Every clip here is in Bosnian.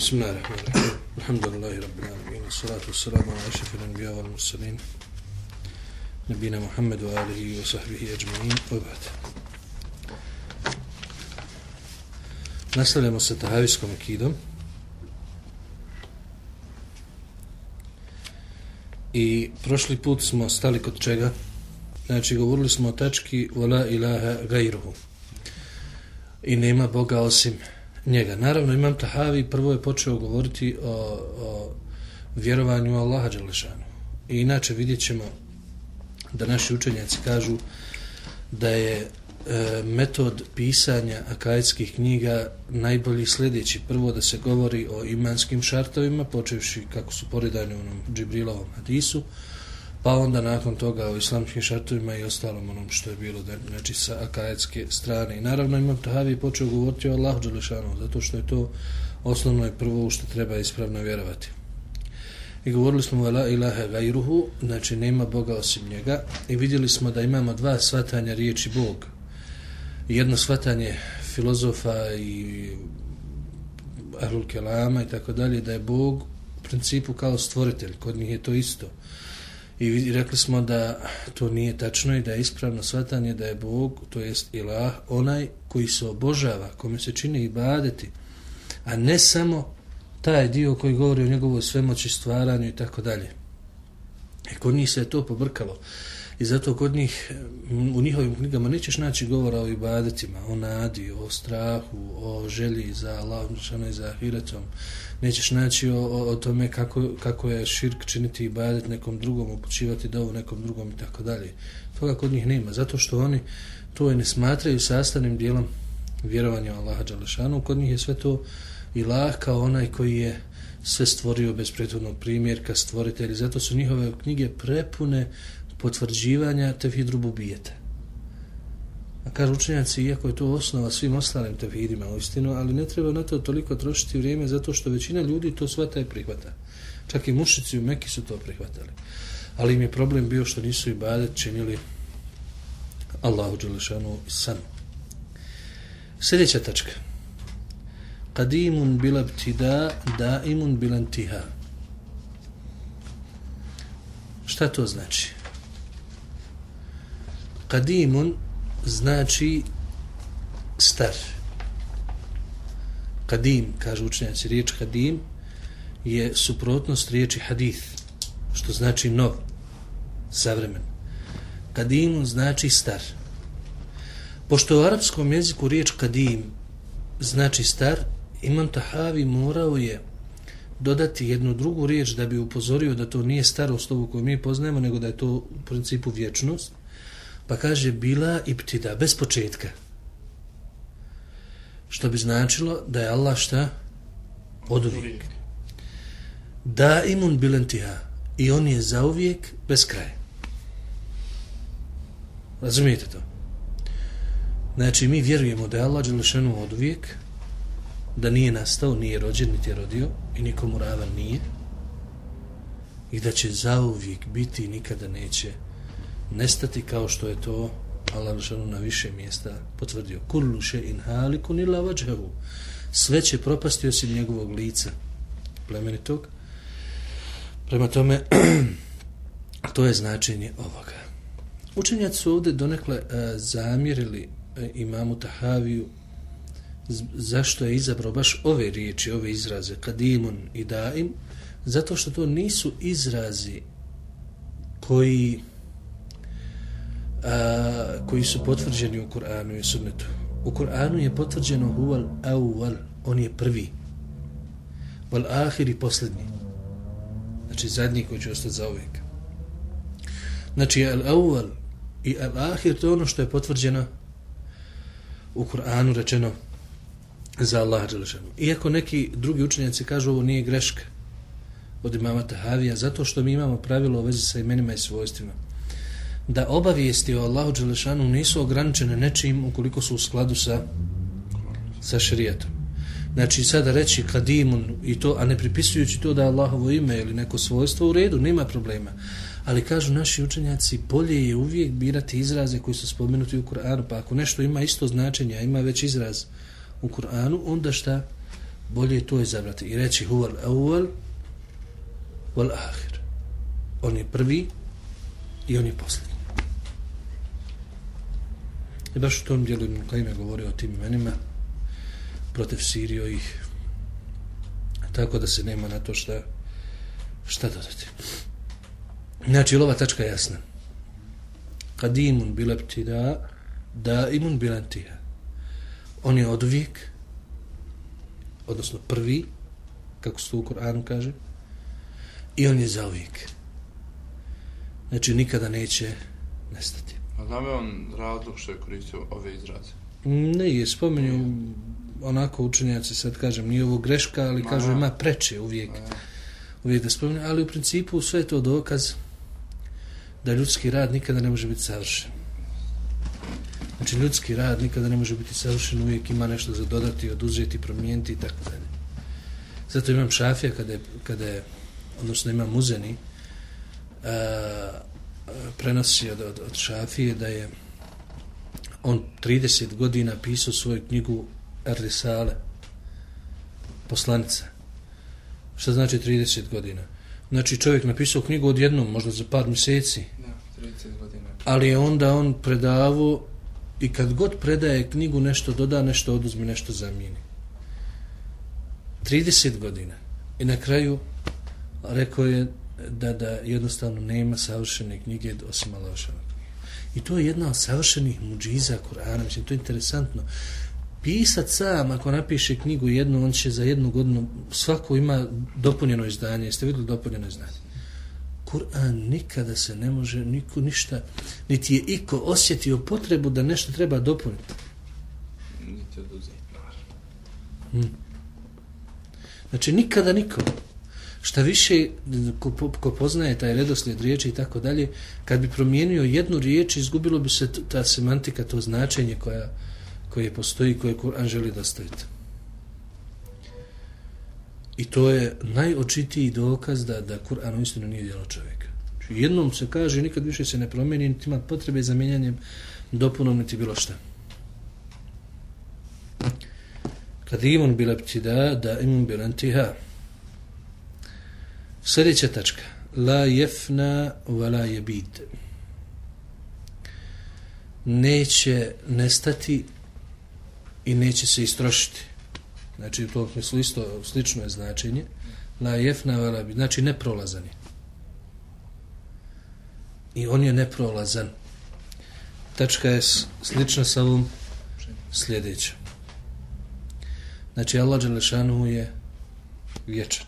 بسم الله الرحمن الرحيم الحمد لله رب العالمين والصلاة والسلام على أشرف الأنبياء والمرسلين نبينا محمد وآله وصحبه أجمعين وبعد Nastavljamo sa Tahavijskom akidom. I prošli put smo stali kod čega? Znači, govorili smo o tački Vala ilaha gajruhu. I nema Boga osim njega. Naravno, imam Tahavi prvo je počeo govoriti o, o vjerovanju Allaha Đalešanu. I inače vidjet ćemo da naši učenjaci kažu da je e, metod pisanja akajetskih knjiga najbolji sljedeći. Prvo da se govori o imanskim šartovima, počevši kako su poredani u onom Džibrilovom hadisu, pa onda nakon toga o islamskim šartovima i ostalom onom što je bilo znači sa akajetske strane. I naravno imam Tahavi počeo govoriti o Allahu Đelešanu zato što je to osnovno i prvo što treba ispravno vjerovati. I govorili smo la ilaha gajruhu, znači nema Boga osim njega. I vidjeli smo da imamo dva svatanja riječi Bog. Jedno svatanje filozofa i ahlul kelama i tako dalje, da je Bog u principu kao stvoritelj, kod njih je to isto. I rekli smo da to nije tačno i da je ispravno svatanje da je Bog, to jest ilah, onaj koji se obožava, kome se čini ibadeti, a ne samo taj dio koji govori o njegovoj svemoći stvaranju i tako dalje. I kod njih se je to pobrkalo. I zato kod njih, u njihovim knjigama nećeš naći govora o ibadetima, o nadi, o strahu, o želji za Allahom i za ahiretom. Nećeš naći o, o, o tome kako, kako je širk činiti ibadet nekom drugom, upućivati dovu nekom drugom i tako dalje. Toga kod njih nema, zato što oni to ne smatraju sastavnim dijelom vjerovanja Allaha Đalešanu. Kod njih je sve to ilah kao onaj koji je sve stvorio bez prethodnog primjerka, stvoritelji. Zato su njihove knjige prepune potvrđivanja tevhid rububijete. A kažu učenjaci, iako je to osnova svim ostalim tevhidima u istinu, ali ne treba na to toliko trošiti vrijeme zato što većina ljudi to svata i prihvata. Čak i mušici u Meki su to prihvatali. Ali im je problem bio što nisu i badet činili Allahu Đelešanu sam. Sljedeća tačka. Qadimun bila btida, daimun bil ntiha. Šta to znači? Kadimun znači star. Kadim, kaže učenjaci, riječ kadim je suprotnost riječi hadith, što znači nov, savremen. Kadim znači star. Pošto u arapskom jeziku riječ kadim znači star, Imam Tahavi morao je dodati jednu drugu riječ da bi upozorio da to nije starost ovu koju mi poznajemo, nego da je to u principu vječnost. Pa kaže bila i ptida, bez početka. Što bi značilo da je Allah šta? Od uvijek. Da imun bilentiha. I on je za uvijek bez kraja. Razumijete to? Znači, mi vjerujemo da je Allah Đelešanu od uvijek, da nije nastao, nije rođen, niti je rodio i nikomu ravan nije i da će zauvijek biti i nikada neće nestati kao što je to Allah Žešanu na više mjesta potvrdio. Kullu še in halikun ila vađavu. Sve će propasti osim njegovog lica plemenitog. Prema tome, to je značenje ovoga. Učenjaci su ovdje donekle uh, zamjerili uh, imamu Tahaviju zašto je izabrao baš ove riječi, ove izraze, kadimun i daim, zato što to nisu izrazi koji a, koji su potvrđeni u Kur'anu i sunnetu. U Kur'anu je potvrđeno huval awwal, on je prvi. Wal ahir i posljednji. Znači zadnji koji će ostati za uvijek. Znači al awwal i al ahir to je ono što je potvrđeno u Kur'anu rečeno za Allah Đelešanu. Iako neki drugi učenjaci kažu ovo nije greška od imama Tahavija, zato što mi imamo pravilo u vezi sa imenima i svojstvima. Da obavijesti o Allahu Đelešanu nisu ograničene nečim ukoliko su u skladu sa, sa šarijetom. Znači sada reći kadimun i to, a ne pripisujući to da je Allahovo ime ili neko svojstvo u redu, nema problema. Ali kažu naši učenjaci, bolje je uvijek birati izraze koji su spomenuti u Kur'anu, pa ako nešto ima isto značenje, a ima već izraz, u Kur'anu, onda šta? bolje je to izabrati i reći huval awal wal ahir on je prvi i on je posljednji i baš u tom dijelu Ibn Kajim je govorio o tim imenima protiv Sirio ih tako da se nema na to šta šta dodati. Znači ova tačka je jasna. Kadimun bileptida da imun bilantija on je od uvijek odnosno prvi kako se u Koranu kaže i on je za uvijek znači nikada neće nestati. A znam je on razlog što je koristio ove izraze? ne je spomenju onako učenjaci sad kažem nije ovo greška ali kažu ima preče uvijek uvijek da spomenu ali u principu sve je to dokaz da ljudski rad nikada ne može biti savršen Znači ljudski rad nikada ne može biti savršen, uvijek ima nešto za dodati, oduzeti, promijeniti i tako dalje. Zato imam šafija kada je, kada je odnosno imam muzeni, a, prenosi od, od, od šafije da je on 30 godina pisao svoju knjigu Erdisale, poslanica. Šta znači 30 godina? Znači čovjek napisao knjigu odjednom, možda za par mjeseci. Da, 30 godina. Ali je onda on predavu i kad god predaje knjigu nešto doda, nešto oduzme, nešto zamijeni. 30 godina. I na kraju rekao je da, da jednostavno nema savršene knjige osim Allahšanog. I to je jedna od savršenih muđiza Kur'ana. Mislim, to je interesantno. Pisat sam, ako napiše knjigu jednu, on će za jednu godinu, svako ima dopunjeno izdanje. Jeste vidjeli dopunjeno izdanje? Kur'an nikada se ne može, niko ništa, niti je iko osjetio potrebu da nešto treba dopuniti. Niti oduzeti, naravno. Hmm. Znači, nikada niko. Šta više, ko, ko poznaje taj redoslijed riječi i tako dalje, kad bi promijenio jednu riječ, izgubilo bi se ta semantika, to značenje koja, koje postoji, koje Kur'an želi dostaviti. I to je najočitiji dokaz da, da Kur'an uistinu nije djelo čovjeka. Znači, jednom se kaže, nikad više se ne promijeni, niti ima potrebe za mijenjanjem, dopunom, niti bilo šta. Kad imun bila ptida, da imun bil antiha. Sljedeća tačka. La jefna wa la jebid. Neće nestati i neće se istrošiti. Znači, u tom smislu isto slično je značenje. La jefna wa la jebid. Znači, neprolazan je. I on je neprolazan. Tačka je s- slična sa ovom sljedećom. Znači, Allah Đelešanu je vječan.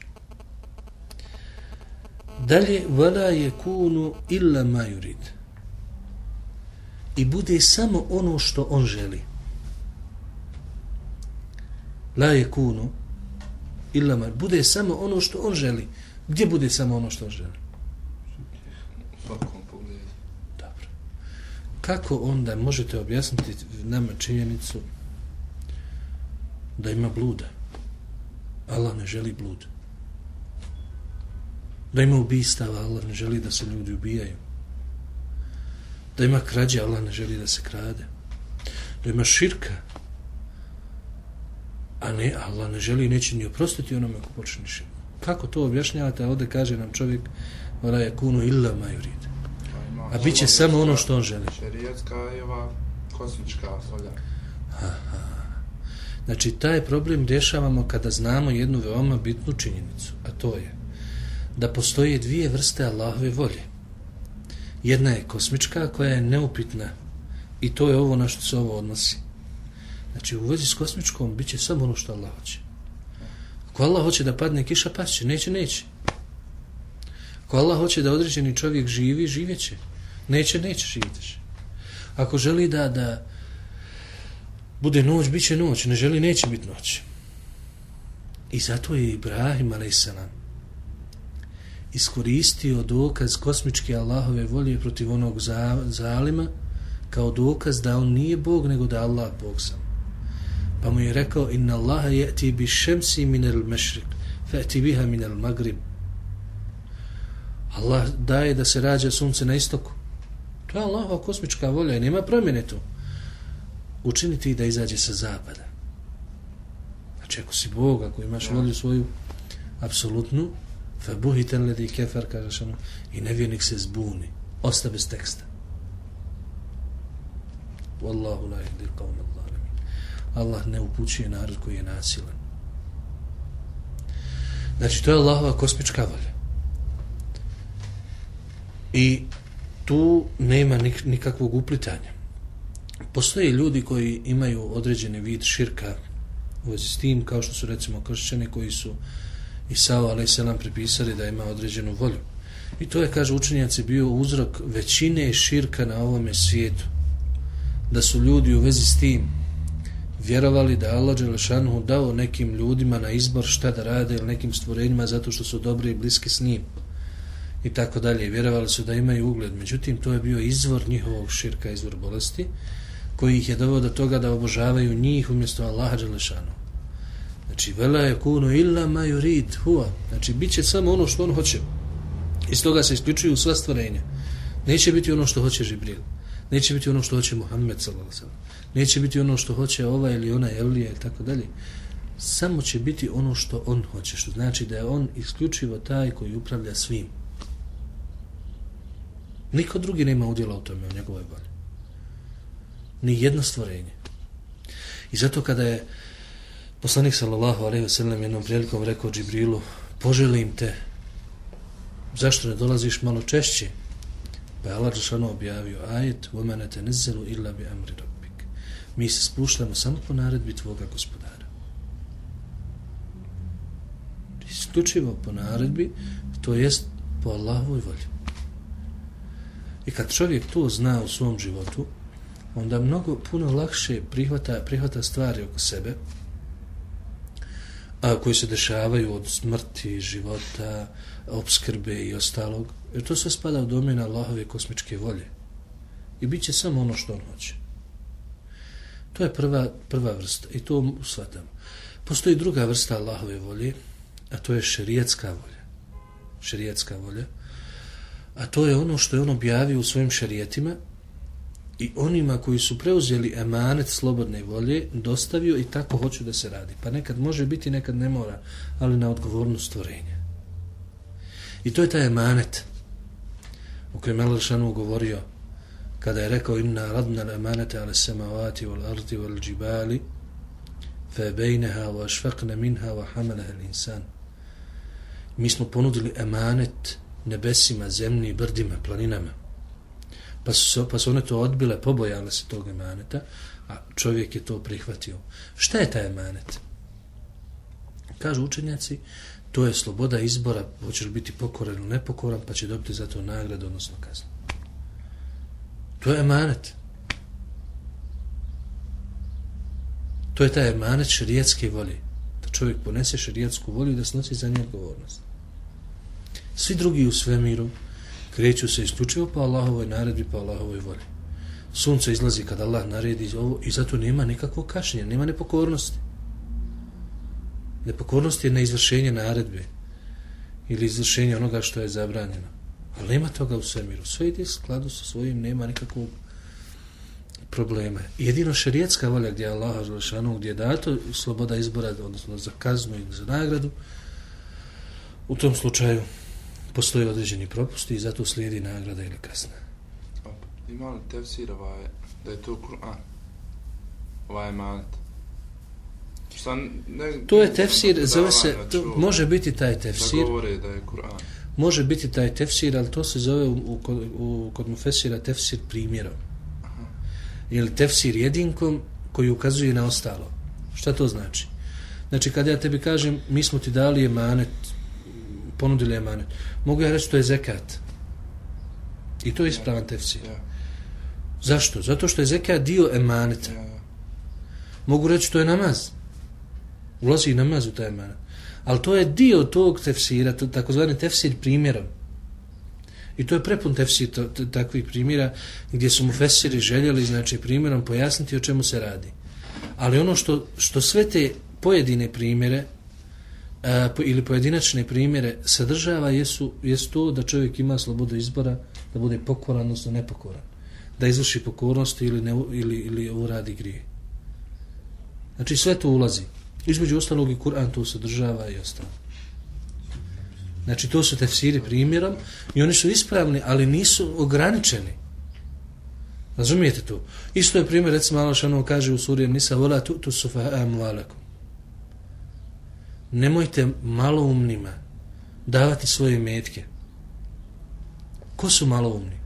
Dalje, vala je kunu illa ma yurid. I bude samo ono što on želi. La je kunu illa ma Bude samo ono što on želi. Gdje bude samo ono što on želi? U svakom pogledu. Dobro. Kako onda možete objasniti nama činjenicu da ima bluda? Allah ne želi blud. Da ima ubistava, Allah ne želi da se ljudi ubijaju. Da ima krađe, Allah ne želi da se krade. Da ima širka, a ne, Allah ne želi neće ni oprostiti onome ko počne širka. Kako to objašnjavate? A ovdje kaže nam čovjek, ora je kunu illa majurid. A bit će samo ono što on želi. Šerijatska i ova kosmička volja. Znači, taj problem rješavamo kada znamo jednu veoma bitnu činjenicu, a to je da postoje dvije vrste Allahove volje. Jedna je kosmička koja je neupitna i to je ovo na što se ovo odnosi. Znači, u vezi s kosmičkom bit će samo ono što Allah hoće. Ako Allah hoće da padne kiša, pašće. Neće, neće. Ako Allah hoće da određeni čovjek živi, živjeće. Neće, neće, živjeti Ako želi da, da bude noć, bit će noć, ne želi, neće biti noć. I zato je Ibrahim a.s iskoristio dokaz kosmičke Allahove volje protiv onog za, zalima kao dokaz da on nije Bog, nego da Allah Bog sam. Pa mu je rekao, inna Allaha je'ti bi šemsi minel mešrik, fe'ti biha minel magrib. Allah daje da se rađa sunce na istoku. To je Allahova kosmička volja i nema promjene tu učiniti da izađe sa zapada. Znači, ako si Bog, ako imaš volju svoju, apsolutnu, Fe buhiten ledi kefer, kažeš ono, i nevjernik se zbuni. Osta bez teksta. Wallahu la yahdi qawm al-zalimin. Allah ne upućuje narod koji je nasilan. Znači, to je Allahova kosmička volja. I tu nema nik nikakvog uplitanja. Postoje ljudi koji imaju određeni vid širka u vezi s tim, kao što su recimo kršćani koji su Isao a.s. pripisali da ima određenu volju. I to je, kaže učenjaci, bio uzrok većine širka na ovome svijetu. Da su ljudi u vezi s tim vjerovali da Allah Đelešanuhu dao nekim ljudima na izbor šta da rade ili nekim stvorenjima zato što su dobri i bliski s njim i tako dalje. Vjerovali su da imaju ugled. Međutim, to je bio izvor njihovog širka, izvor bolesti, koji ih je doveo do toga da obožavaju njih umjesto Allaha Đelešanu. Znači, vela je kuno illa ma yurid huwa. Znači, bit će samo ono što on hoće. Iz toga se isključuju sva stvorenja. Neće biti ono što hoće Žibril. Neće biti ono što hoće Muhammed s.a.v. Neće biti ono što hoće ova ili ona Evlija i tako dalje. Samo će biti ono što on hoće, što znači da je on isključivo taj koji upravlja svim. Niko drugi nema udjela u tome, u njegovoj volji. Ni jedno stvorenje. I zato kada je Poslanik sallallahu alejhi ve sellem jednom prilikom rekao Džibrilu: "Poželim te zašto ne dolaziš malo češće?" Pa je Allah Žešano objavio ajet وَمَنَ illa bi amri rabbik." Mi se spuštamo samo po naredbi tvoga gospodara. Isključivo po naredbi, to jest po Allahovoj volji. I kad čovjek to zna u svom životu, onda mnogo puno lakše prihvata, prihvata stvari oko sebe, a, koji se dešavaju od smrti, života, obskrbe i ostalog, jer to sve spada u domen Allahove kosmičke volje. I bit će samo ono što on hoće. To je prva, prva vrsta i to shvatamo. Postoji druga vrsta Allahove volje, a to je šerijetska volja. Šerijetska volja. A to je ono što je on objavio u svojim šerijetima i onima koji su preuzeli emanet slobodne volje dostavio i tako hoću da se radi. Pa nekad može biti, nekad ne mora, ali na odgovornost stvorenja. I to je taj emanet o kojem je Elšanu govorio kada je rekao inna radna emanete ale semavati wal ardi wal džibali fe bejneha wa šfakne minha wa hamaleha l'insan. Mi smo ponudili emanet nebesima, zemlji, brdima, planinama. Pa su, pa su one to odbile, pobojale se tog emaneta, a čovjek je to prihvatio. Šta je taj emanet? Kažu učenjaci, to je sloboda izbora, hoćeš biti pokoran ili nepokoran, pa će dobiti za to nagradu, odnosno kaznu. To je emanet. To je taj emanet širijetske volje. Da čovjek ponese širijetsku volju i da snosi za nje odgovornost. Svi drugi u svemiru kreću se isključivo po Allahovoj naredbi, po Allahovoj volji. Sunce izlazi kad Allah naredi ovo i zato nema nikakvog kašnjenja, nema nepokornosti. Nepokornost je neizvršenje naredbe ili izvršenje onoga što je zabranjeno. Ali nema toga u svemiru. Sve ide u skladu sa svojim, nema nikakvog problema. Jedino šerijetska volja gdje je Allah želešanu, gdje je dato sloboda izbora, odnosno za kaznu i za nagradu, u tom slučaju postoje određeni propusti i zato slijedi nagrada ili kazna. Ima li tefsir ovaj, da je to Kur'an? Ovaj emanet? Šta ne... To je tefsir, zove se, to može biti taj Da tefsir, govore da je Kur'an. može biti taj tefsir, ali to se zove u, u, u, kod mufesira tefsir primjerom. Aha. Ili tefsir jedinkom koji ukazuje na ostalo. Šta to znači? Znači, kada ja tebi kažem, mi smo ti dali emanet, ponudili emanet, mogu ja reći to je zekat. I to je ispravan tefsir. Ja, Zašto? Zato što je zekat dio emaneta. ja. Mogu reći to je namaz. Ulazi i namaz u taj emanet. Ali to je dio tog tefsira, to, takozvani tefsir primjerom. I to je prepun tefsir to, to, takvih primjera gdje su mu fesiri željeli, znači primjerom pojasniti o čemu se radi. Ali ono što, što sve te pojedine primjere a, po, ili pojedinačne primjere sadržava jesu, jesu to da čovjek ima slobodu izbora da bude pokoran, odnosno nepokoran. Da izvrši pokornost ili, ne, ili, ili uradi grije. Znači sve to ulazi. Između ostalog i Kur'an to sadržava i ostalo. Znači to su tefsiri primjerom i oni su ispravni, ali nisu ograničeni. Razumijete to? Isto je primjer, recimo Allah kaže u suri Nisa, vola tu, tu su fa'am. Nemojte maloumnima davati svoje metke. Ko su maloumni?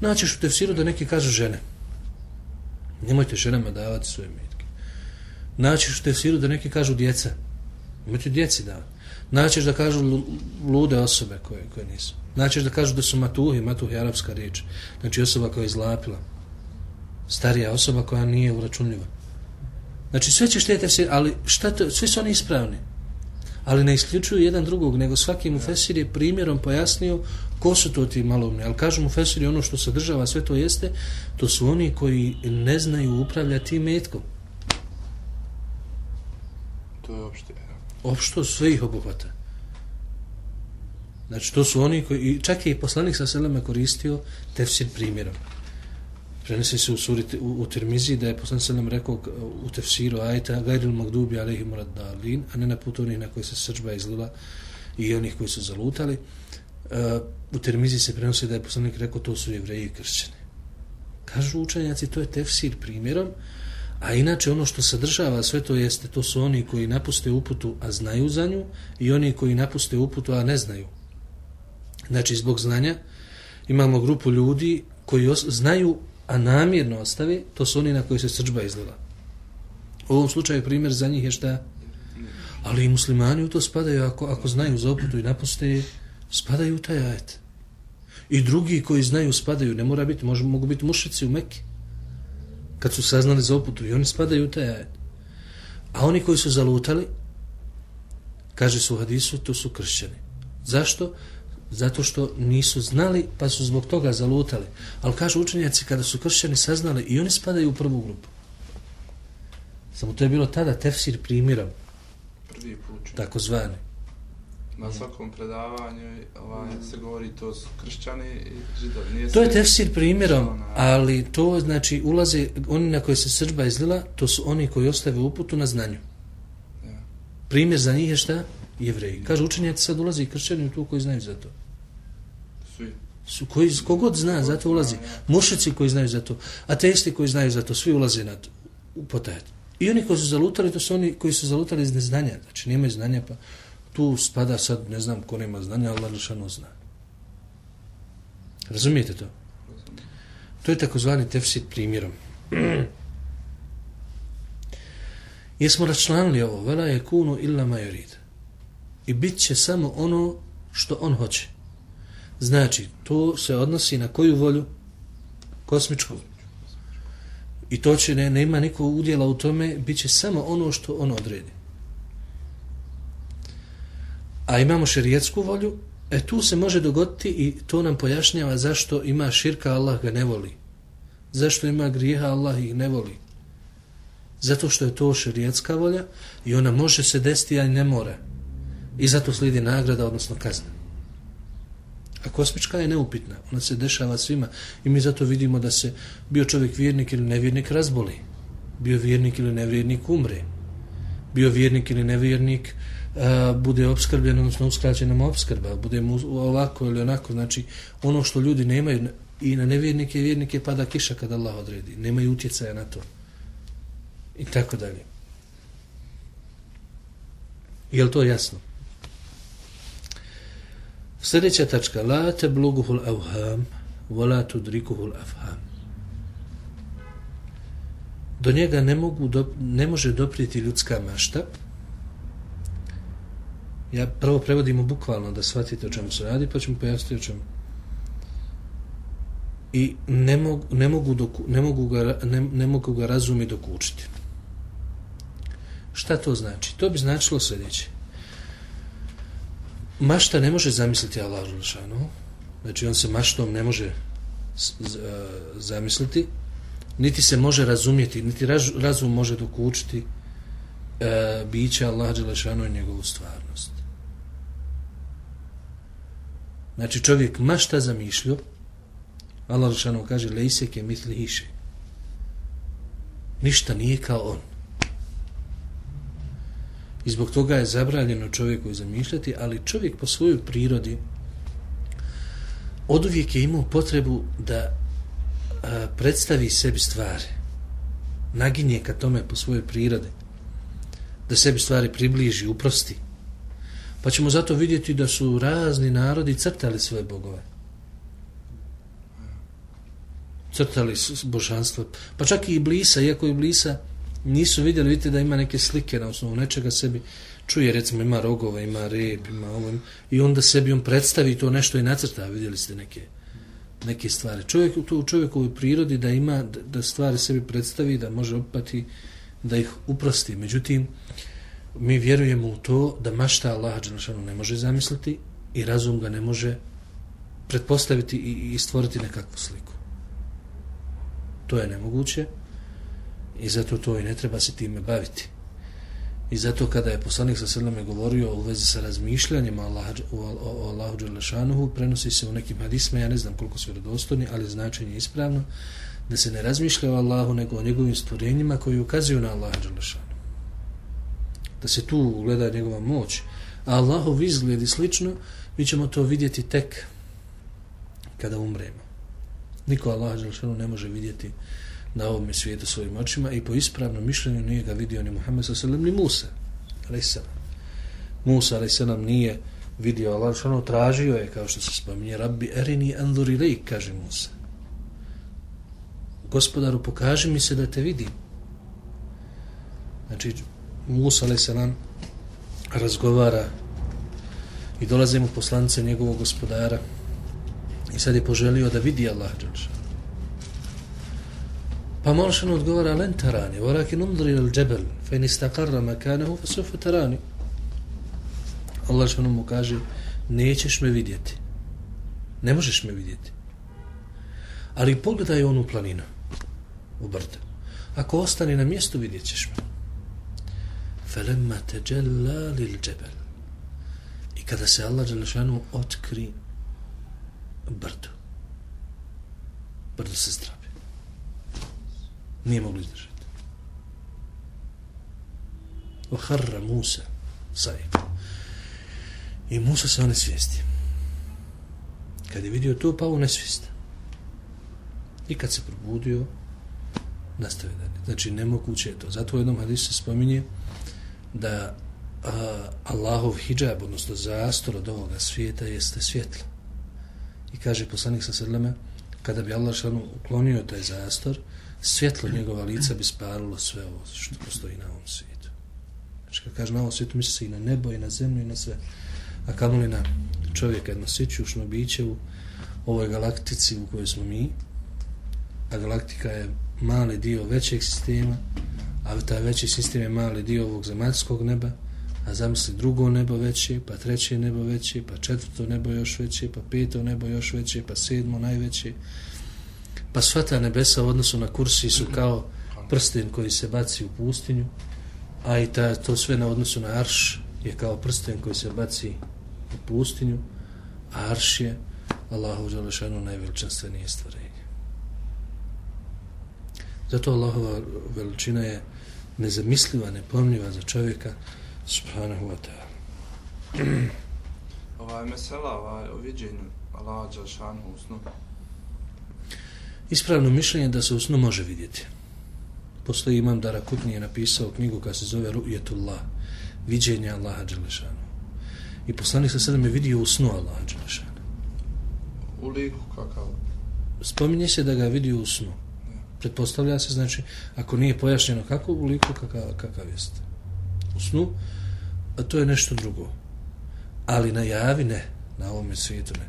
Naćeš u tefsiru da neki kažu žene. Nemojte ženama davati svoje metke. Naćeš u tefsiru da neki kažu djeca. Nemojte djeci davati. Naćeš da kažu lude osobe koje, koje nisu. Naćeš da kažu da su matuhi, matuhi je arapska riječ. Znači osoba koja je izlapila. Starija osoba koja nije uračunljiva. Znači sve ćeš te se, ali šta to, sve su oni ispravni. Ali ne isključuju jedan drugog, nego svaki mu fesir je primjerom pojasnio ko su to ti malomni. Ali kažu mu fesir ono što sadržava sve to jeste, to su oni koji ne znaju upravljati metkom. To je opšte. Opšto sve ih obuhvata. Znači to su oni koji, čak je i poslanik sa seleme koristio tefsir primjerom prenese se u suri u, u Tirmizi da je poslan sallam rekao u tefsiru ajta gajril magdubi alehim dalin, a ne na putu onih na koje se srđba izlila i onih koji su zalutali. Uh, u Tirmizi se prenosi da je poslanik rekao to su jevreji i kršćani. Kažu učenjaci to je tefsir primjerom a inače ono što sadržava sve to jeste to su oni koji napuste uputu a znaju za nju i oni koji napuste uputu a ne znaju. Znači zbog znanja imamo grupu ljudi koji znaju a namjerno ostavi, to su oni na koji se srđba izlila. U ovom slučaju primjer za njih je šta? Ali i muslimani u to spadaju, ako, ako znaju za oputu i napuste, spadaju u taj ajet. I drugi koji znaju spadaju, ne mora biti, može, mogu biti mušici u Mekke. Kad su saznali za oputu i oni spadaju u taj ajet. A oni koji su zalutali, kaže su u hadisu, to su kršćani. Zašto? Zato što nisu znali pa su zbog toga zalutali. Ali kažu učenjaci kada su kršćani saznali i oni spadaju u prvu grupu. Samo to je bilo tada tefsir primjerom. Prvi put. Tako zvani. Na svakom predavanju ovaj, se govori to su kršćani i židovi. Nije to je tefsir primjerom, ali to znači ulaze, oni na koje se srđba izlila, to su oni koji ostave uputu na znanju. Ja. Primjer za njih je šta? Jevreji. Kažu učenjaci sad ulazi i kršćani u tu koji znaju za to su koji kogod zna za to ulazi. Mušici koji znaju za to ateisti koji znaju za to svi ulaze na to, u potajet i oni koji su zalutali to su oni koji su zalutali iz neznanja. Znači nemaju znanja pa tu spada sad ne znam ko nema znanja Allah lišano zna. Razumijete to? To je takozvani tefsit primjerom. Jesmo račlanili ovo? Vela je kunu illa majorid i bit će samo ono što on hoće. Znači, to se odnosi na koju volju? Kosmičku. I to će, ne, nema niko udjela u tome, bit će samo ono što on odredi. A imamo šerijetsku volju, e tu se može dogoditi i to nam pojašnjava zašto ima širka, Allah ga ne voli. Zašto ima grijeha, Allah ih ne voli. Zato što je to šerijetska volja i ona može se desiti, ali ne mora. I zato slijedi nagrada, odnosno kazna. A kosmička je neupitna, ona se dešava svima i mi zato vidimo da se bio čovjek vjernik ili nevjernik razboli, bio vjernik ili nevjernik umre, bio vjernik ili nevjernik a, bude obskrbljen, odnosno uskraćenom nam obskrba, bude mu ovako ili onako, znači ono što ljudi nemaju i na nevjernike i vjernike pada kiša kada Allah odredi, nemaju utjecaja na to i tako dalje. Je to jasno? Sljedeća tačka. La te bloguhul avham, vola tudrikuhul afham. Do njega ne, mogu do, ne može doprijeti ljudska mašta. Ja prvo prevodim bukvalno da shvatite o čemu se radi, pa ćemo pojasniti o čemu. I ne mogu, ne mogu, doku, ne mogu, ga, ne, ne mogu ga razumi dok učiti. Šta to znači? To bi značilo sljedeće mašta ne može zamisliti Allah Želešanu. Znači on se maštom ne može e, zamisliti, niti se može razumjeti, niti razum može dokučiti e, biće Allah Želešanu i njegovu stvarnost. Znači čovjek mašta zamišlju, Allah Želešanu kaže lejse ke mitli hiše. Ništa nije kao on. I zbog toga je zabranjeno čovjeku zamišljati, ali čovjek po svojoj prirodi od uvijek je imao potrebu da a, predstavi sebi stvari. Naginje ka tome po svojoj prirode. Da sebi stvari približi, uprosti. Pa ćemo zato vidjeti da su razni narodi crtali svoje bogove. Crtali božanstvo. Pa čak i Iblisa, iako Iblisa nisu vidjeli, vidite da ima neke slike na osnovu nečega sebi čuje, recimo ima rogova, ima rep, ima ovo, i onda sebi on predstavi to nešto i nacrta, vidjeli ste neke neke stvari. Čovjek to u čovjekovoj prirodi da ima da stvari sebi predstavi, da može opati da ih uprosti. Međutim, mi vjerujemo u to da mašta Allah Đelešanu ne može zamisliti i razum ga ne može pretpostaviti i, i stvoriti nekakvu sliku. To je nemoguće i zato to i ne treba se time baviti. I zato kada je poslanik sa sredom govorio u vezi sa razmišljanjem o, Allah, o, o, o Allahu Đelešanuhu, prenosi se u nekim hadisma, ja ne znam koliko su vjerodostojni, ali značenje je ispravno, da se ne razmišlja o Allahu nego o njegovim stvorenjima koji ukazuju na Allahu Đelešanuhu. Da se tu gleda njegova moć. A Allahov izgled i slično, mi ćemo to vidjeti tek kada umremo. Niko Allaha Đelešanuhu ne može vidjeti na ovom svijetu svojim očima i po ispravnom mišljenju nije ga vidio ni Muhammed sa sallam ni Musa a.s. Musa a.s. nije vidio Allah što ono tražio je kao što se spominje Rabbi erini anduri lejk kaže Musa gospodaru pokaži mi se da te vidim znači Musa a.s. razgovara i dolaze mu poslance njegovog gospodara i sad je poželio da vidi Allah Đelša Tarani, walakin undri il džebel, fe in istakarra makanehu, fa sufa tarani. Allah što mu kaže, nećeš me vidjeti. Ne možeš me vidjeti. Ali pogledaj onu planinu, u brdu. Ako ostane na mjestu, vidjet ćeš me. Felemma teđella lil džebel. I kada se Allah Đelešanu otkri brdu. Brdo se zdravi nije moglo izdržati. Oharra Musa sajib. I Musa se one svijesti. Kad je vidio to, pao nesvijest. I kad se probudio, nastavio dalje. Znači, nemoguće je to. Zato u jednom hadisu se spominje da a, Allahov hijab, odnosno zastor od ovoga svijeta, jeste svjetlo. I kaže poslanik sa sredleme, kada bi Allah šalno uklonio taj zastor, svjetlo njegova lica bi spalilo sve ovo što postoji na ovom svijetu. Znači, kad kaže na ovom svijetu, misli se i na nebo, i na zemlju, i na sve. A kamoli na čovjeka, jedno sićušno biće u ovoj galaktici u kojoj smo mi, a galaktika je mali dio većeg sistema, a taj veći sistem je mali dio ovog zemaljskog neba, a zamisli drugo nebo veće, pa treće nebo veće, pa četvrto nebo još veće, pa peto nebo još veće, pa sedmo najveće, pa sva ta nebesa u odnosu na kursi su kao prsten koji se baci u pustinju, a i ta, to sve na odnosu na arš je kao prsten koji se baci u pustinju, a arš je Allahu Đalešanu najveličanstvenije stvarenje. Zato Allahova veličina je nezamisliva, nepomljiva za čovjeka subhanahu wa ta'ala. Ova mesela, ovaj, je o viđenju Allaha Đalešanu u snu. Ispravno mišljenje da se u snu može vidjeti. Postoji imam Dara Kutni je napisao knjigu koja se zove Ru'jetullah, viđenje Allaha Đelešanu. I poslanik sa sedem je vidio u snu Allaha Đelešanu. U liku kakav? Spominje se da ga je vidio u snu. Pretpostavlja se, znači, ako nije pojašnjeno kako u liku, kakav, kakav jest. U snu, a to je nešto drugo. Ali na javi ne, na ovome svijetu ne.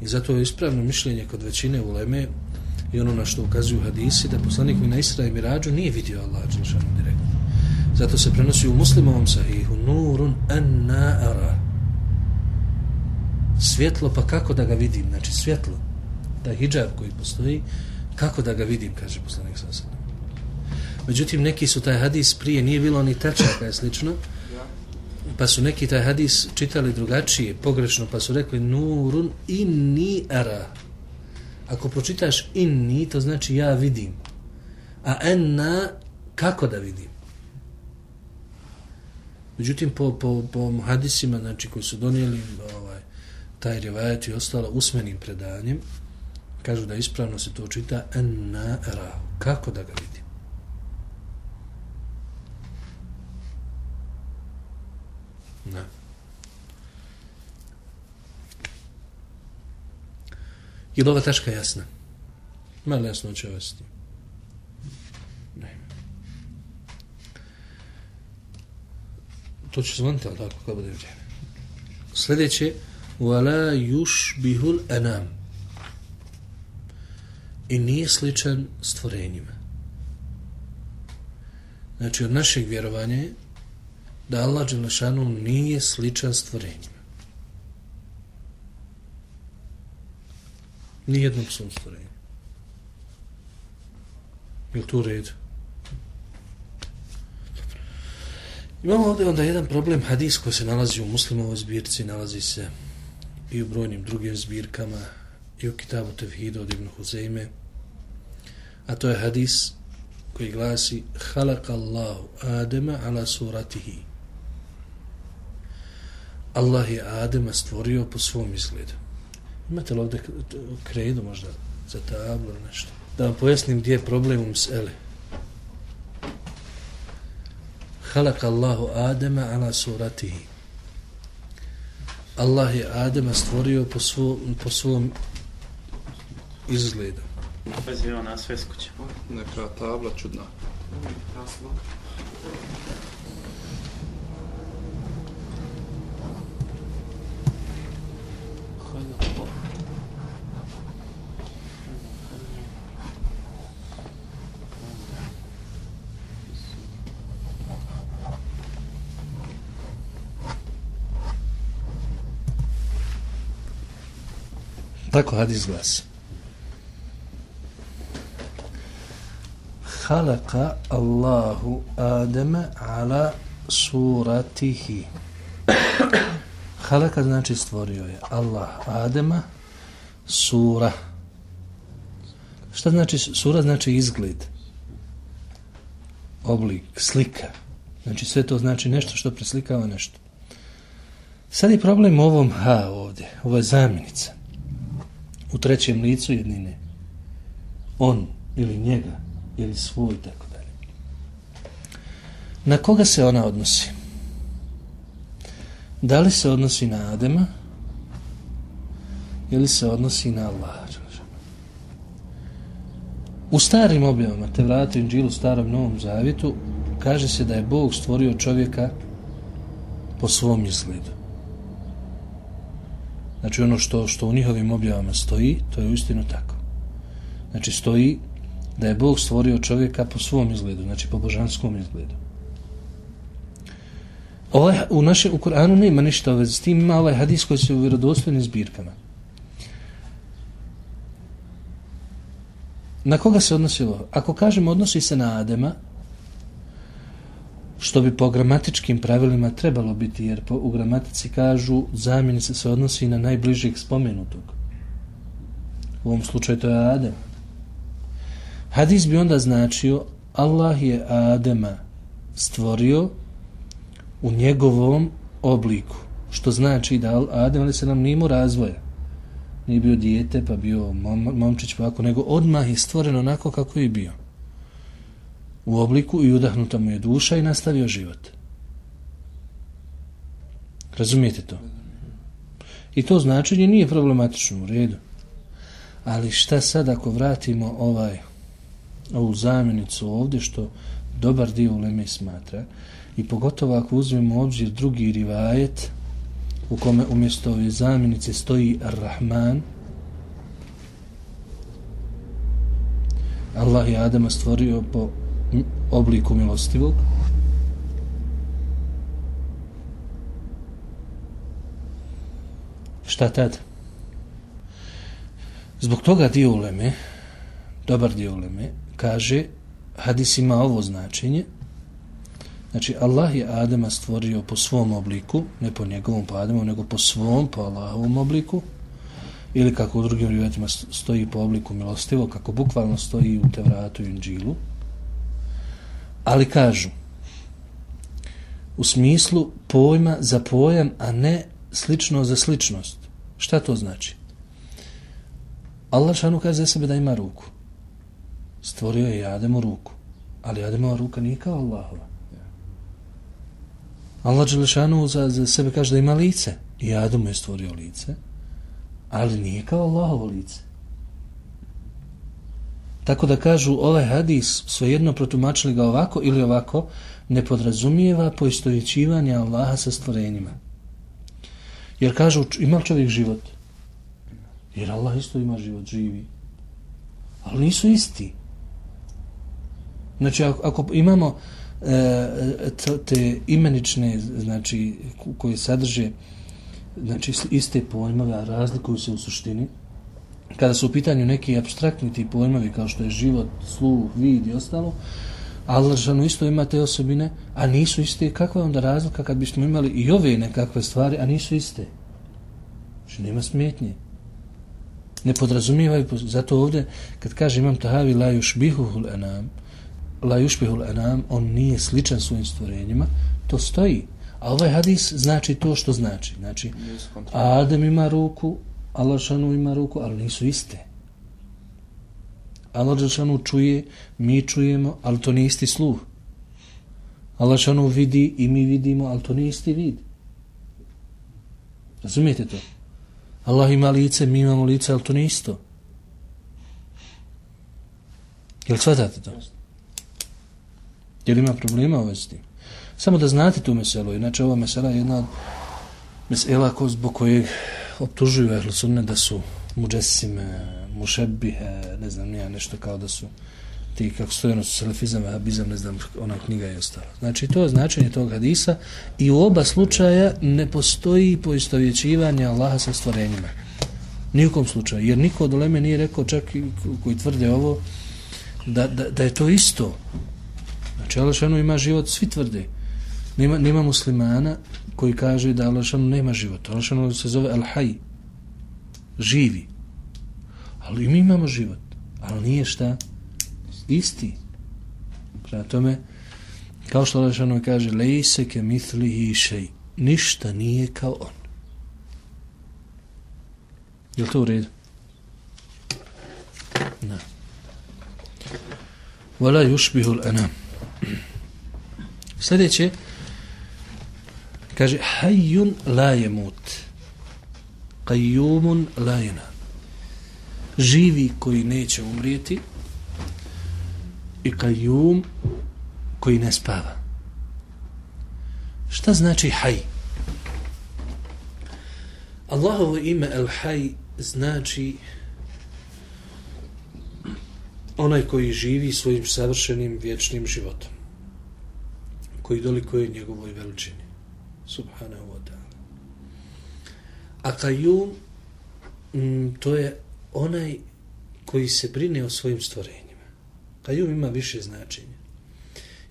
I zato je ispravno mišljenje kod većine uleme, i ono na što ukazuju hadisi da poslanik mi na Isra i Mirađu nije vidio Allah Đelšanu direktno. Zato se prenosi u muslimovom sahihu nurun an na'ara svjetlo pa kako da ga vidim? Znači svjetlo da hijab koji postoji kako da ga vidim kaže poslanik sa sada međutim neki su taj hadis prije nije bilo ni tačaka je slično pa su neki taj hadis čitali drugačije pogrešno pa su rekli nurun inni ara. Ako pročitaš inni, to znači ja vidim. A enna, kako da vidim? Međutim, po, po, po hadisima, znači, koji su donijeli ovaj, taj rivajet i ostalo usmenim predanjem, kažu da ispravno se to čita enna ra. Kako da ga vidim? Ne. Je li ova tačka jasna? Malo jasno će ovesti. Ne. To će zvoniti, ali tako, kada bude vrijeme. Sljedeće, wala yushbihul anam i nije sličan stvorenjima. Znači, od našeg vjerovanja je da Allah Đelešanu nije sličan stvorenjima. Nijednom svom stvorenju. Je to u redu? Imamo ovdje onda jedan problem hadis koji se nalazi u muslimovoj zbirci, nalazi se i u brojnim drugim zbirkama i u kitabu Tevhidu od Ibn Huzeime, a to je hadis koji glasi Halaka Allahu Adema ala suratihi. Allah je Adema stvorio po svom izgledu. Imate li ovdje kredu možda za tablu ili nešto? Da vam pojasnim gdje je problem u msele. Halaka Allahu Adema ala suratihi. Allah je Adema stvorio po svom, po svom izgledu. Poziva na sve skuće. Neka tabla čudna. Tako hadis glasi. Halaka Allahu Adama ala suratihi. Halaka znači stvorio je Allah Adama sura. Šta znači sura? Znači izgled. Oblik, slika. Znači sve to znači nešto što preslikava nešto. Sad je problem u ovom ha ovdje. Ovo je zamjenica u trećem licu jednine. On ili njega ili svoj tako dalje. Na koga se ona odnosi? Da li se odnosi na Adema ili se odnosi na Allaha? U starim objavama, te vratu Inđilu, starom Novom Zavjetu, kaže se da je Bog stvorio čovjeka po svom izgledu. Znači ono što, što u njihovim objavama stoji, to je uistinu tako. Znači stoji da je Bog stvorio čovjeka po svom izgledu, znači po božanskom izgledu. Ovaj, u naše, u Kur'anu nema ništa ove, s tim ima ovaj hadis koji se u vjerodostojnim zbirkama. Na koga se odnosi ovo? Ako kažemo odnosi se na Adema, što bi po gramatičkim pravilima trebalo biti, jer po, u gramatici kažu zamjenica se odnosi na najbližeg spomenutog. U ovom slučaju to je Adem. Hadis bi onda značio Allah je Adema stvorio u njegovom obliku. Što znači da Adem ali se nam nimo razvoja. Nije bio dijete, pa bio mom, momčić, pa ako, nego odmah je stvoren onako kako je bio u obliku i udahnuta mu je duša i nastavio život. Razumijete to? I to značenje nije problematično u redu. Ali šta sad ako vratimo ovaj ovu zamjenicu ovdje što dobar dio uleme smatra i pogotovo ako uzmemo obzir drugi rivajet u kome umjesto ove zamjenice stoji Ar-Rahman Allah je Adama stvorio po obliku milostivog. Šta tad? Zbog toga dio uleme, dobar dio uleme, kaže, hadis ima ovo značenje, znači Allah je Adama stvorio po svom obliku, ne po njegovom po Adamu, nego po svom, po Allahovom obliku, ili kako u drugim rivatima stoji po obliku milostivo, kako bukvalno stoji u Tevratu i Inđilu, Ali kažu, u smislu pojma za pojam, a ne slično za sličnost. Šta to znači? Allah šanu kaže za sebe da ima ruku. Stvorio je Ademu ruku. Ali Ademova ruka nije kao Allahova. Allah Đelešanu za, za sebe kaže da ima lice. I Ademu je stvorio lice. Ali nije kao Allahovo lice. Tako da kažu ovaj hadis svejedno protumačili ga ovako ili ovako ne podrazumijeva poistovjećivanje Allaha sa stvorenjima. Jer kažu ima čovjek život? Jer Allah isto ima život, živi. Ali nisu isti. Znači ako, ako imamo e, te imenične znači koje sadrže znači iste pojmove, a razlikuju se u suštini, kada su u pitanju neki abstraktni ti pojmovi kao što je život, sluh, vid i ostalo, Allah žanu isto ima te osobine, a nisu iste. Kakva je onda razlika kad bismo imali i ove nekakve stvari, a nisu iste? Znači nema smetnje. Ne podrazumijevaju, zato ovdje, kad kaže imam tahavi la yushbihuhul anam, la yushbihul anam, on nije sličan svojim stvorenjima, to stoji. A ovaj hadis znači to što znači. Znači, Adem ima ruku, Allahšanu ima ruku, ali nisu iste. Allahšanu čuje, mi čujemo, ali to nije isti sluh. Allahšanu vidi i mi vidimo, ali to nije isti vid. Razumijete to? Allah ima lice, mi imamo lice, ali to nije isto. Jel shvatate to? Jel ima problema ovo s tim? Samo da znate tu meselu, inače ova mesela je jedna od mesela ko, zbog kojeg optužuju ehlu sunne da su muđesime, mušebihe, ne znam, nije nešto kao da su ti kako stojeno su selefizam, abizam, ne znam, ona knjiga je ostala. Znači, to je značenje tog hadisa i u oba slučaja ne postoji poistovjećivanje Allaha sa stvorenjima. Nijukom slučaju. Jer niko od Oleme nije rekao, čak i koji tvrde ovo, da, da, da je to isto. Znači, Alešanu ima život, svi tvrde. Nema, nema muslimana koji kaže da Allahšanu nema života. Allahšanu se zove Al-Haj, Živi. Ali mi imamo život. Ali nije šta? Isti. Prema tome, kao što Allahšanu kaže, lejse ke mithli i šej. Ništa nije kao on. Je to u redu? Ne. Vala jušbihul anam. Sljedeće, kaže, hajjun la je mut, la jena. Živi koji neće umrijeti i kajum koji ne spava. Šta znači haj? Allahovo ime el haj znači onaj koji živi svojim savršenim vječnim životom koji dolikuje njegovoj veličini subhanahu wa ta'ala. A kajum mm, to je onaj koji se brine o svojim stvorenjima. Kajum ima više značenja.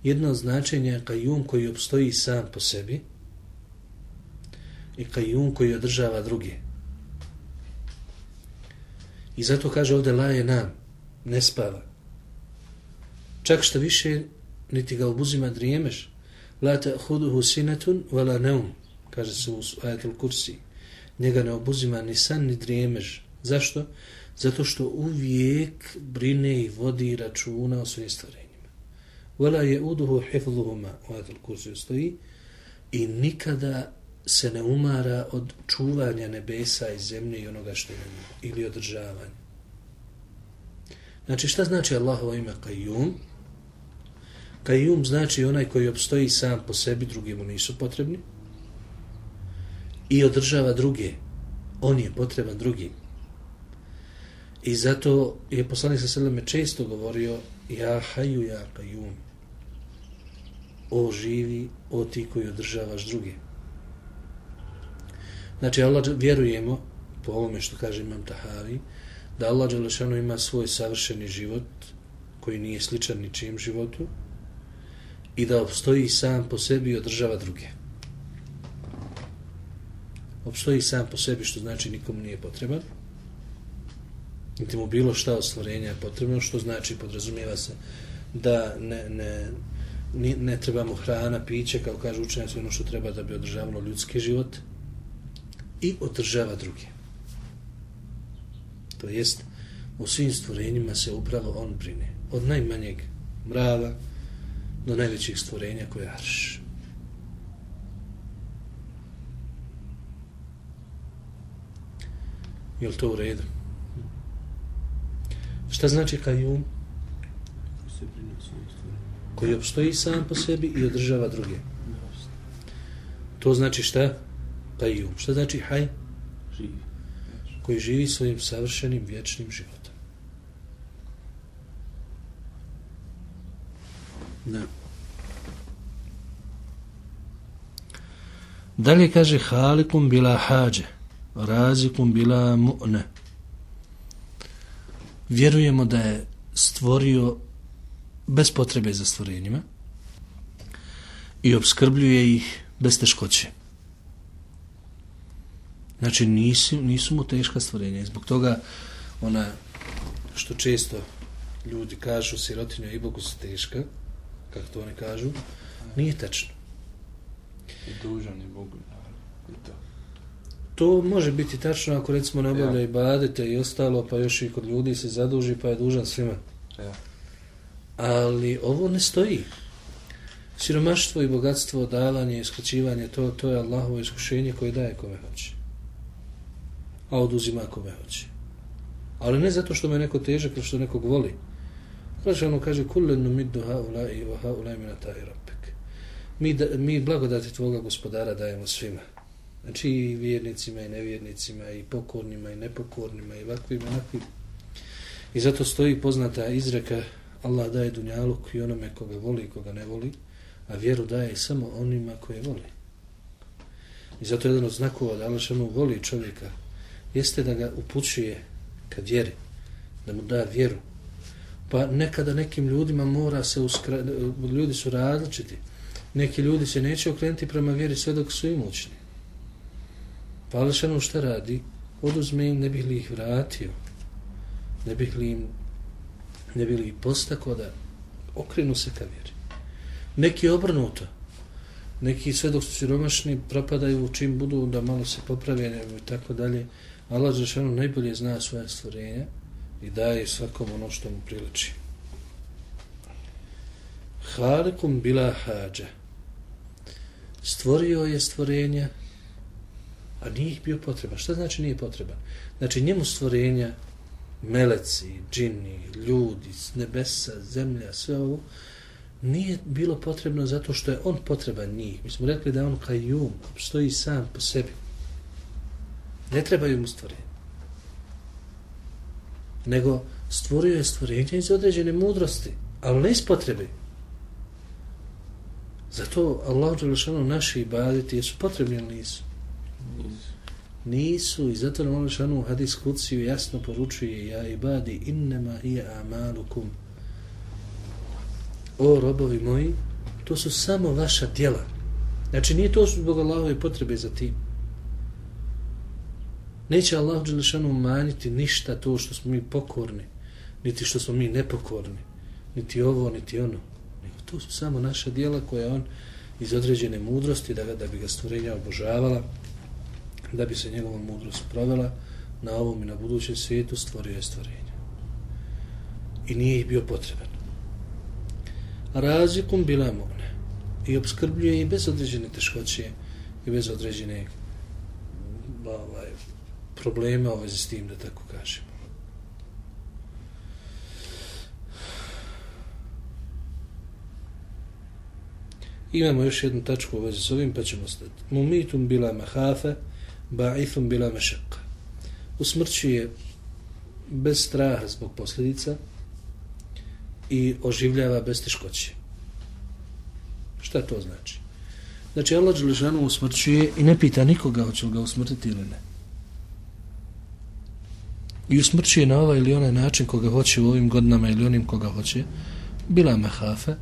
Jedno od značenja je kajum koji obstoji sam po sebi i kajum koji održava druge. I zato kaže ovdje laje nam ne spava. Čak što više niti ga obuzima drijemeš la ta'khuduhu sinatun wala nawm kaže se u ajatul kursi. Njega ne obuzima ni san ni drijemež zašto? Zato što uvijek brine i vodi računa o svojim stvorenjima wala uduhu hifluhuma, u ajatul kursi stoji i nikada se ne umara od čuvanja nebesa i zemlje i onoga što je ili održavanja. Znači šta znači Allahovo ime Qayyum? Kajum znači onaj koji obstoji sam po sebi, drugi mu nisu potrebni i održava druge. On je potreban drugim. I zato je poslanik sa seleme često govorio ja haju ja kajum o živi, o ti koji održavaš druge. Znači, Allah, vjerujemo, po ovome što kaže Imam Tahavi, da Allah Đalešanu ima svoj savršeni život, koji nije sličan ničijem životu, i da obstoji sam po sebi i održava druge. Obstoji sam po sebi, što znači nikom nije potreban. Niti mu bilo šta od stvorenja je potrebno, što znači, podrazumijeva se, da ne, ne, ne, ne treba mu hrana, piće, kao kaže učenjac, ono što treba da bi održavalo ljudski život i održava druge. To jest, u svim stvorenjima se upravo on brine. Od najmanjeg mrava do najvećih stvorenja koje arš. Je li to u redu? Šta znači kajum? Koji obstoji sam po sebi i održava druge. To znači šta? Kajum. Šta znači haj? Koji živi svojim savršenim vječnim životom. Da. Dalje kaže halikum bila hađe, razikum bila mu'ne. Vjerujemo da je stvorio bez potrebe za stvorenjima i obskrbljuje ih bez teškoće. Znači nisu, nisu mu teška stvorenja i zbog toga ona što često ljudi kažu sirotinja i Bogu su teška, kako to oni kažu, nije tačno. I dužan je Bogu, naravno. I to. To može biti tačno ako recimo ne obavlja Ja. i badete i ostalo, pa još i kod ljudi se zaduži, pa je dužan svima. Ja. Ali ovo ne stoji. Siromaštvo i bogatstvo, davanje i iskraćivanje, to, to je Allahovo iskušenje koje daje kome hoće. A oduzima kome hoće. Ali ne zato što me neko težak ili što nekog voli. Znači ono kaže kullen numiddu haulai wa haulai minatai rabbik. Mi, da, mi blagodati tvoga gospodara dajemo svima. Znači i vjernicima i nevjernicima i pokornima i nepokornima i vakvima i onakvim. I zato stoji poznata izreka Allah daje dunjaluk i onome koga voli i koga ne voli, a vjeru daje samo onima koje voli. I zato jedan od znakova da Allah šanu voli čovjeka jeste da ga upućuje ka vjeri, da mu da vjeru. Pa nekada nekim ljudima mora se uskra... ljudi su različiti. Neki ljudi se neće okrenuti prema vjeri sve dok su imućni. Pa Allah šta radi? Oduzme im, ne bih li ih vratio. Ne bih li im ne bili ih postako da okrenu se ka vjeri. Neki obrnuto. Neki sve dok su siromašni propadaju čim budu da malo se poprave i tako dalje. Allah Žešanu najbolje zna svoje stvorenja i daje svakom ono što mu priliči. Halikum bila hađa. Stvorio je stvorenja, a nije ih bio potreban. Šta znači nije potreban? Znači njemu stvorenja meleci, džini, ljudi, s nebesa, zemlja, sve ovo, nije bilo potrebno zato što je on potreban njih. Mi smo rekli da je on kajum, stoji sam po sebi. Ne trebaju mu stvorenje. Nego stvorio je stvorenje iz određene mudrosti, ali ne iz potrebe. Zato Allah Đelešanu naši ibadeti jesu potrebni ili nisu? Nisu. I zato nam Allah u hadis kuciju jasno poručuje ja ibadi innema hiya amalukum. O robovi moji to su samo vaša djela. Znači nije to zbog Allahove potrebe za tim neće Allah Đelešanu umanjiti ništa to što smo mi pokorni niti što smo mi nepokorni niti ovo, niti ono nego to su samo naša djela koja on iz određene mudrosti da, da bi ga stvorenja obožavala da bi se njegova mudrost provela na ovom i na budućem svijetu stvorio je stvorenje. I nije ih bio potreban. Razikum bila mogne I obskrbljuje i bez određene teškoće i bez određene ovaj, problema u vezi s tim, da tako kažem. Imamo još jednu tačku u vezi s ovim, pa ćemo stati. Mumitum bila mahafe, ba'ithum bila mešaka. Usmrćuje bez straha zbog posljedica i oživljava bez teškoće. Šta to znači? Znači, Allah Đelešanu usmrćuje i ne pita nikoga hoće li ga usmrtiti ili ne. I usmrćuje na ovaj ili onaj način koga hoće u ovim godinama ili onim koga hoće, bila mehafe,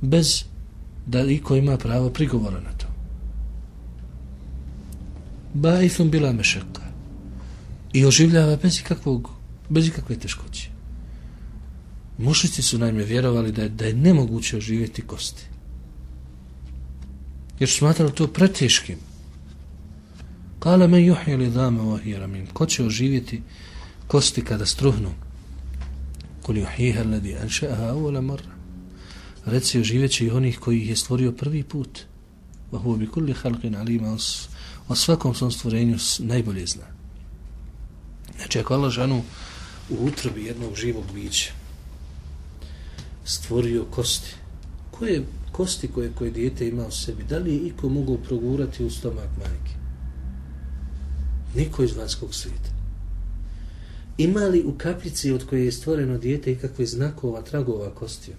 bez da iko ima pravo prigovora na to. Baithum bila mešaka. I oživljava bez ikakvog, bez ikakve teškoće. Mušnici su najme vjerovali da je, da je nemoguće oživjeti kosti. jer smatrali to preteškim. Kale men juhje li dame vahira min. Ko će oživjeti kosti kada struhnu? Kul juhiha ledi anša'aha uvala marra. Reci oživjet će onih koji ih je stvorio prvi put. Vahu bi kulli halqin alima o svakom svom stvorenju najbolje zna. Znači, ako Allah žanu u utrobi jednog živog bića stvorio kosti, koje kosti koje, koje dijete ima u sebi, da li je iko mogu progurati u stomak majke? Niko iz vanjskog svijeta. Ima li u kapljici od koje je stvoreno dijete ikakve znakova, tragova kostija?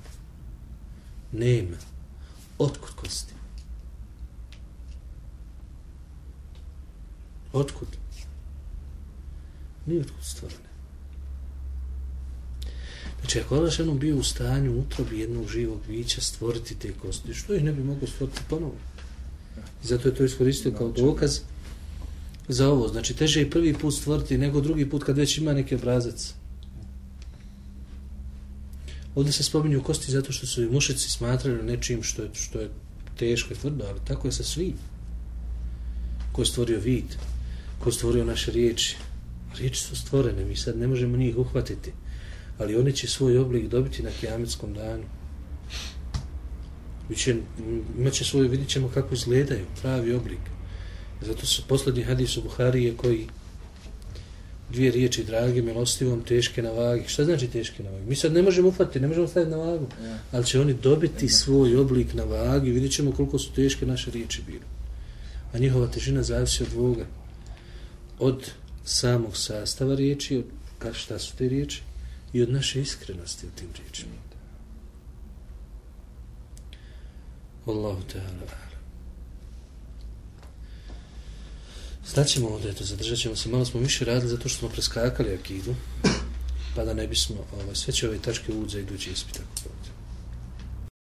Nema. Otkud kosti? Otkud? Nije otkud stvorene. Znači, ako Allah ženom bio u stanju utrobi jednog živog bića stvoriti te kosti, što ih ne bi mogo stvoriti ponovo? I zato je to iskoristio kao dokaz za ovo. Znači, teže je prvi put stvoriti nego drugi put kad već ima neki obrazac. Ovdje se spominju kosti zato što su i mušici smatrali nečim što je, što je teško i tvrdo, ali tako je sa svim. Ko je stvorio vid, ko je stvorio naše riječi. Riječi su stvorene, mi sad ne možemo njih uhvatiti ali oni će svoj oblik dobiti na kijametskom danu. Biće, imat će svoj, vidit ćemo kako izgledaju, pravi oblik. Zato su poslednji hadis u Buharije koji dvije riječi, dragi, milostivom, teške na vagi. Šta znači teške na vagi? Mi sad ne možemo ufati, ne možemo staviti na vagu, ja. ali će oni dobiti ja. svoj oblik na vagi, vidit ćemo koliko su teške naše riječi bile. A njihova težina zavisi od dvoga. Od samog sastava riječi, od šta su te riječi, i od naše iskrenosti u tim riječima. Allahu Teala ala. Staćemo ovdje, to zadržat ćemo se. Malo smo više radili zato što smo preskakali akidu, pa da ne bismo, ovaj, sve će ove tačke uđe idući ispit. Tako.